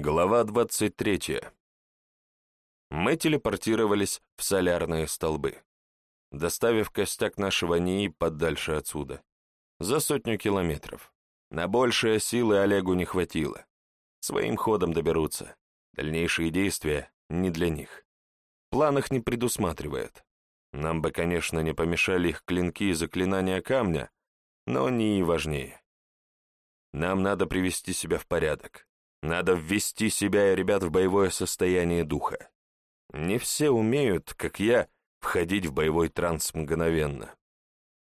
Глава 23. Мы телепортировались в солярные столбы, доставив костяк нашего НИИ подальше отсюда, за сотню километров. На большие силы Олегу не хватило. Своим ходом доберутся. Дальнейшие действия не для них. План их не предусматривает. Нам бы, конечно, не помешали их клинки и заклинания камня, но не и важнее. Нам надо привести себя в порядок. Надо ввести себя и ребят в боевое состояние духа. Не все умеют, как я, входить в боевой транс мгновенно.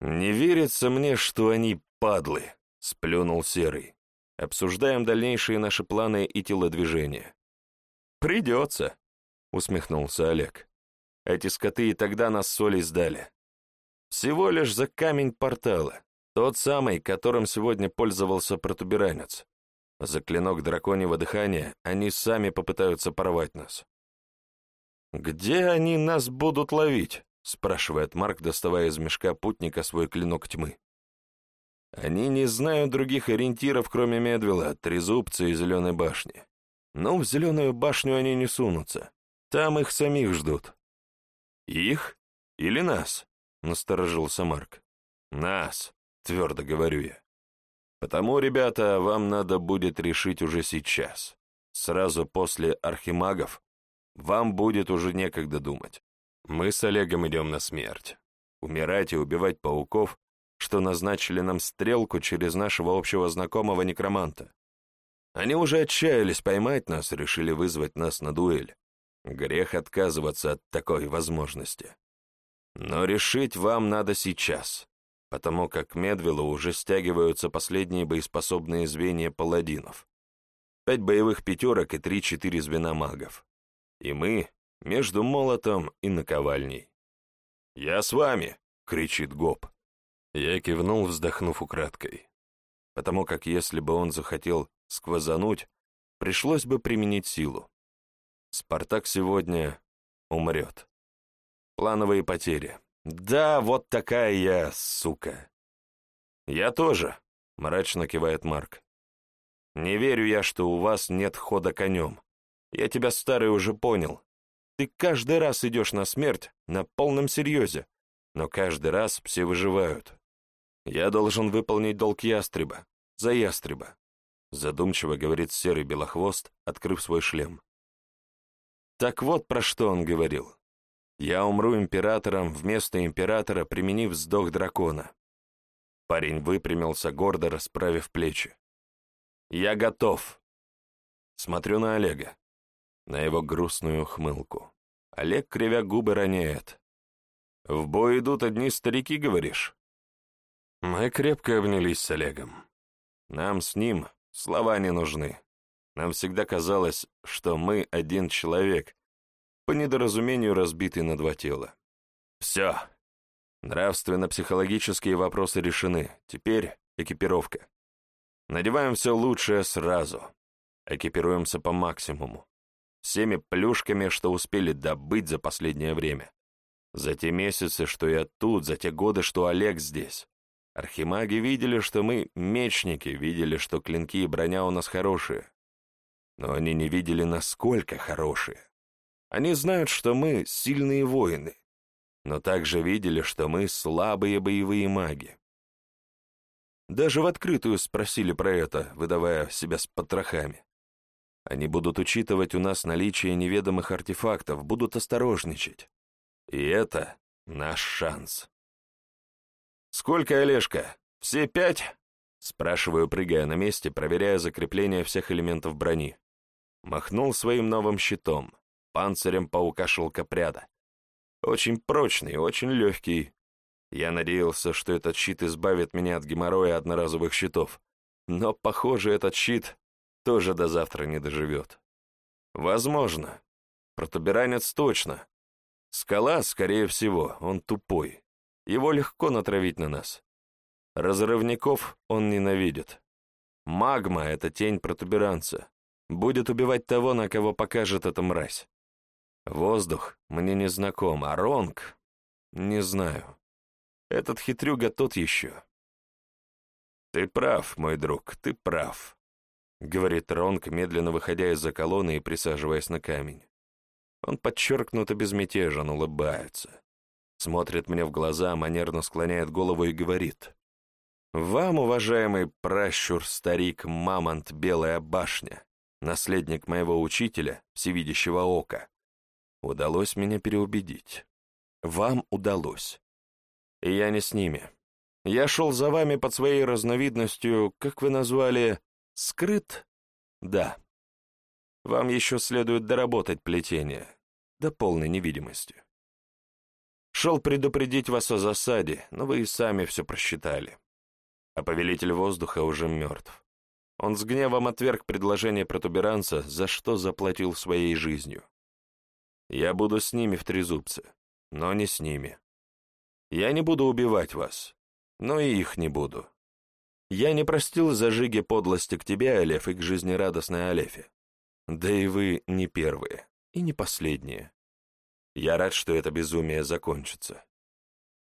Не верится мне, что они падлы, сплюнул Серый. Обсуждаем дальнейшие наши планы и телодвижения. Придется, усмехнулся Олег. Эти скоты и тогда нас соли сдали. Всего лишь за камень портала, тот самый, которым сегодня пользовался протуберанец. За клинок драконьего дыхания они сами попытаются порвать нас. «Где они нас будут ловить?» — спрашивает Марк, доставая из мешка путника свой клинок тьмы. Они не знают других ориентиров, кроме Медвела, Трезубца и Зеленой башни. Но в Зеленую башню они не сунутся. Там их самих ждут. «Их? Или нас?» — насторожился Марк. «Нас», — твердо говорю я. Потому, ребята, вам надо будет решить уже сейчас. Сразу после архимагов вам будет уже некогда думать. Мы с Олегом идем на смерть. Умирать и убивать пауков, что назначили нам стрелку через нашего общего знакомого некроманта. Они уже отчаялись поймать нас, решили вызвать нас на дуэль. Грех отказываться от такой возможности. Но решить вам надо сейчас потому как к Медвелу уже стягиваются последние боеспособные звенья паладинов. Пять боевых пятерок и три-четыре звена магов. И мы между молотом и наковальней. «Я с вами!» — кричит Гоп. Я кивнул, вздохнув украдкой. Потому как если бы он захотел сквозануть, пришлось бы применить силу. Спартак сегодня умрет. Плановые потери. «Да, вот такая я, сука!» «Я тоже», — мрачно кивает Марк. «Не верю я, что у вас нет хода конем. Я тебя, старый, уже понял. Ты каждый раз идешь на смерть на полном серьезе, но каждый раз все выживают. Я должен выполнить долг ястреба, за ястреба», — задумчиво говорит серый белохвост, открыв свой шлем. Так вот про что он говорил. Я умру императором вместо императора, применив вздох дракона. Парень выпрямился, гордо расправив плечи. Я готов. Смотрю на Олега, на его грустную ухмылку. Олег, кривя губы, роняет. «В бой идут одни старики, говоришь?» Мы крепко обнялись с Олегом. Нам с ним слова не нужны. Нам всегда казалось, что мы один человек, по недоразумению разбитый на два тела. Все. Нравственно-психологические вопросы решены. Теперь экипировка. Надеваем все лучшее сразу. Экипируемся по максимуму. Всеми плюшками, что успели добыть за последнее время. За те месяцы, что я тут, за те годы, что Олег здесь. Архимаги видели, что мы мечники, видели, что клинки и броня у нас хорошие. Но они не видели, насколько хорошие. Они знают, что мы сильные воины, но также видели, что мы слабые боевые маги. Даже в открытую спросили про это, выдавая себя с потрохами. Они будут учитывать у нас наличие неведомых артефактов, будут осторожничать. И это наш шанс. «Сколько, Олежка? Все пять?» Спрашиваю, прыгая на месте, проверяя закрепление всех элементов брони. Махнул своим новым щитом панцирем паука-шелкопряда. Очень прочный, очень легкий. Я надеялся, что этот щит избавит меня от геморроя одноразовых щитов, но, похоже, этот щит тоже до завтра не доживет. Возможно. Протуберанец точно. Скала, скорее всего, он тупой. Его легко натравить на нас. Разрывников он ненавидит. Магма — это тень протуберанца. Будет убивать того, на кого покажет эта мразь. Воздух мне не знаком, а Ронг — не знаю. Этот хитрюга тот еще. Ты прав, мой друг, ты прав. — говорит Ронг, медленно выходя из-за колонны и присаживаясь на камень. Он подчеркнуто безмятежен, улыбается. Смотрит мне в глаза, манерно склоняет голову и говорит. «Вам, уважаемый пращур-старик Мамонт Белая Башня, наследник моего учителя, всевидящего ока, удалось меня переубедить. Вам удалось. И я не с ними. Я шел за вами под своей разновидностью, как вы назвали, скрыт? Да. Вам еще следует доработать плетение до полной невидимости. Шел предупредить вас о засаде, но вы и сами все просчитали. А повелитель воздуха уже мертв. Он с гневом отверг предложение протуберанца, за что заплатил своей жизнью. Я буду с ними в трезубце, но не с ними. Я не буду убивать вас, но и их не буду. Я не простил зажиги подлости к тебе, Алеф, и к жизнерадостной Алефе. Да и вы не первые, и не последние. Я рад, что это безумие закончится.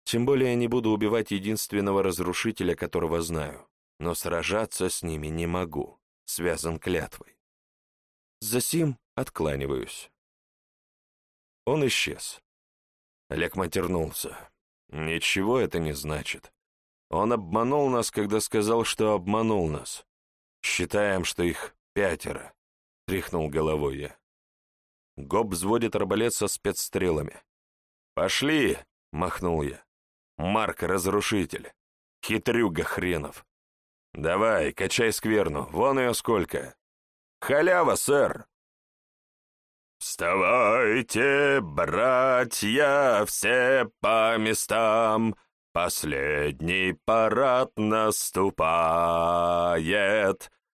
Тем более не буду убивать единственного разрушителя, которого знаю, но сражаться с ними не могу, связан клятвой. Засим откланиваюсь. Он исчез. Олег матернулся. Ничего это не значит. Он обманул нас, когда сказал, что обманул нас. Считаем, что их пятеро. Тряхнул головой я. Гоб взводит арбалет со спецстрелами. «Пошли!» — махнул я. «Марк — разрушитель. Хитрюга хренов. Давай, качай скверну, вон ее сколько. Халява, сэр!» «Вставайте, братья, все по местам, последний парад наступает,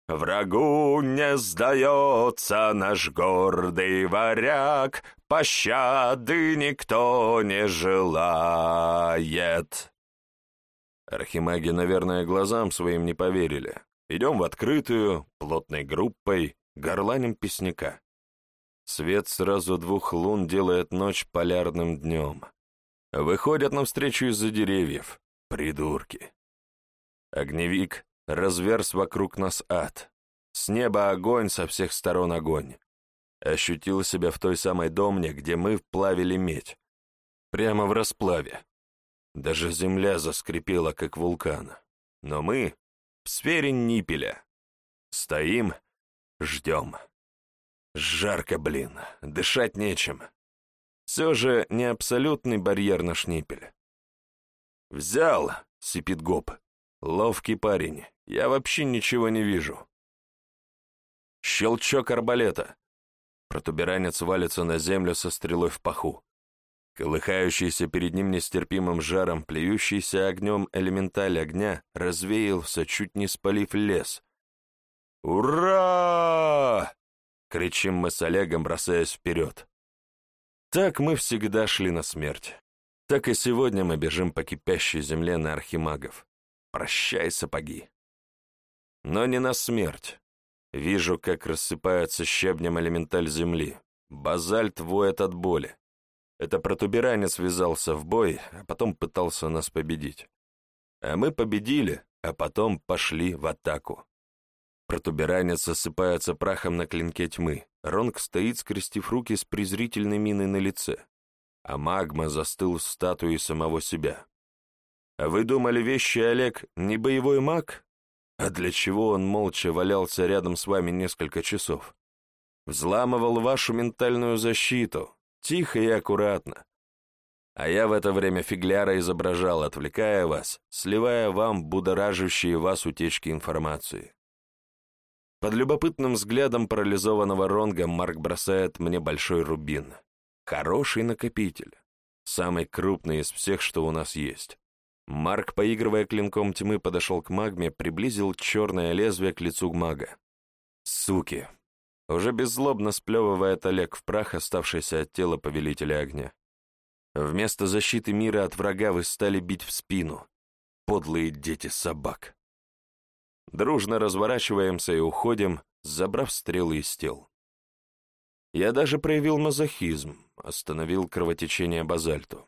врагу не сдается наш гордый варяг, пощады никто не желает». Архимаги, наверное, глазам своим не поверили. Идем в открытую, плотной группой, горланим песняка. Свет сразу двух лун делает ночь полярным днем. Выходят навстречу из-за деревьев. Придурки. Огневик разверз вокруг нас ад. С неба огонь, со всех сторон огонь. Ощутил себя в той самой домне, где мы вплавили медь. Прямо в расплаве. Даже земля заскрипела, как вулкан. Но мы в сфере Нипеля. Стоим, ждем. Жарко, блин, дышать нечем. Все же не абсолютный барьер на шнипель. «Взял!» — сипит гоп. «Ловкий парень. Я вообще ничего не вижу». Щелчок арбалета. Протуберанец валится на землю со стрелой в паху. Колыхающийся перед ним нестерпимым жаром, плюющийся огнем элементаль огня, развеялся, чуть не спалив лес. «Ура!» Кричим мы с Олегом, бросаясь вперед. Так мы всегда шли на смерть. Так и сегодня мы бежим по кипящей земле на архимагов. Прощай, сапоги. Но не на смерть. Вижу, как рассыпается щебнем элементаль земли. Базальт воет от боли. Это протуберанец ввязался в бой, а потом пытался нас победить. А мы победили, а потом пошли в атаку. Протуберанец осыпается прахом на клинке тьмы. Ронг стоит, скрестив руки с презрительной миной на лице. А магма застыл в статуе самого себя. А вы думали, вещи Олег не боевой маг? А для чего он молча валялся рядом с вами несколько часов? Взламывал вашу ментальную защиту, тихо и аккуратно. А я в это время фигляра изображал, отвлекая вас, сливая вам будоражащие вас утечки информации. Под любопытным взглядом парализованного Ронга Марк бросает мне большой рубин. Хороший накопитель. Самый крупный из всех, что у нас есть. Марк, поигрывая клинком тьмы, подошел к магме, приблизил черное лезвие к лицу мага. «Суки!» Уже беззлобно сплевывает Олег в прах, оставшийся от тела повелителя огня. Вместо защиты мира от врага вы стали бить в спину. Подлые дети собак. Дружно разворачиваемся и уходим, забрав стрелы из тел. Я даже проявил мазохизм, остановил кровотечение базальту.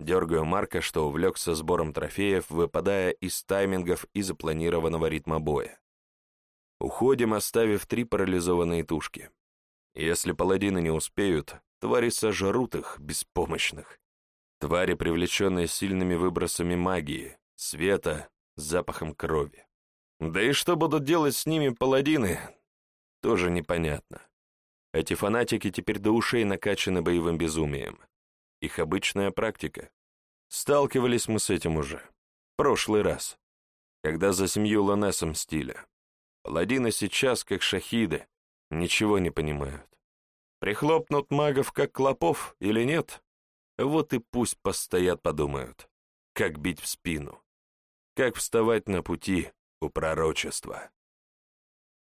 Дергаю Марка, что увлекся сбором трофеев, выпадая из таймингов и запланированного ритма боя. Уходим, оставив три парализованные тушки. Если паладины не успеют, твари сожрут их, беспомощных. Твари, привлеченные сильными выбросами магии, света, запахом крови. Да и что будут делать с ними паладины, тоже непонятно. Эти фанатики теперь до ушей накачаны боевым безумием. Их обычная практика. Сталкивались мы с этим уже. Прошлый раз, когда за семью Ланеса мстили. Паладины сейчас, как шахиды, ничего не понимают. Прихлопнут магов, как клопов, или нет? Вот и пусть постоят подумают, как бить в спину, как вставать на пути у пророчества.